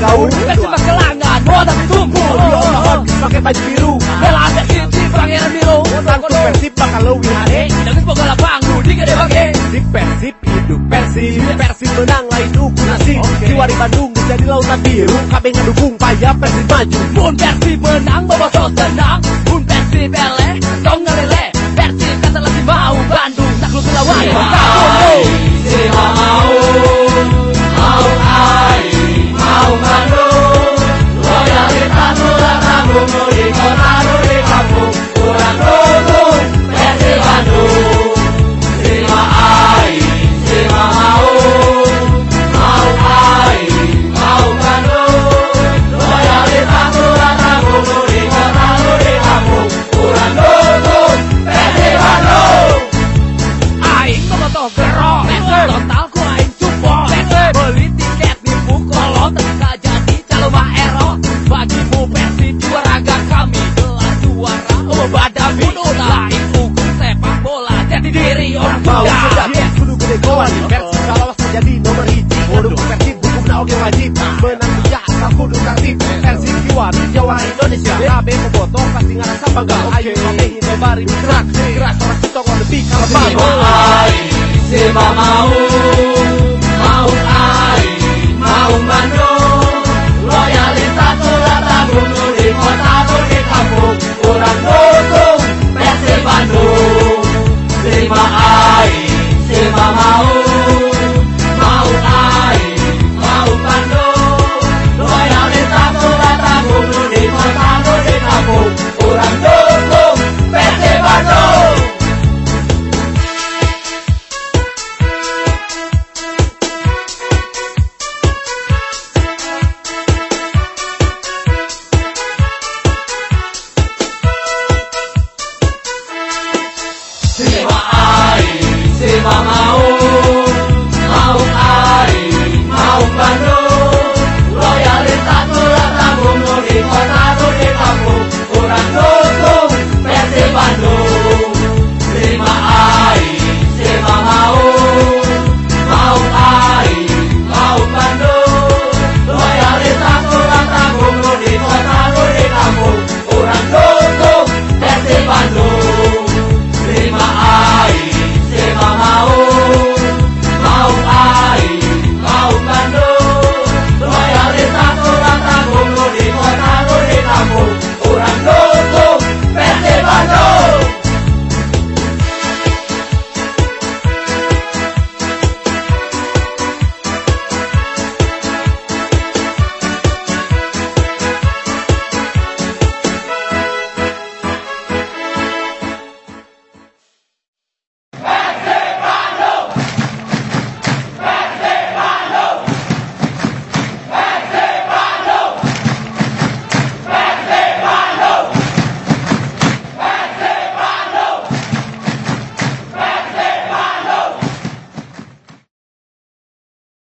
tahu Persib kelangan, oh tapi tumbuh Lawan pakai baju biru. Bela Persib di pangeran biru. Takut Persib bakal lebih hari Dan semoga lapang, di gede bagi Di Persib hidup Persib. Persib menang lain uku nasib Jiwa di Bandung jadi lautan biru. Kabeh ngedukung payah Persib maju. Mun Persib menang, bawa tos tenang Mun Persib eleh, dong gerok Total ku aing support Beli tiket di Bukolo Bisa jadi calon maero Bagimu Persib juara kami. Gelar juara. Oh badami Lain hukum sepak bola. Jadi diri orang Mau muda. sudah kudu gede goan Persib kalau jadi nomor hiji Kudu Persib hukumna oge wajib. Menang ya asal kudu tertib Persib jiwa Jawa Indonesia. KB bobotoh pasti ngerasa bangga. Ayo kabeh Indomaret gerak Gerak orang kita lebih. Kalau Si 谢谢妈妈哦。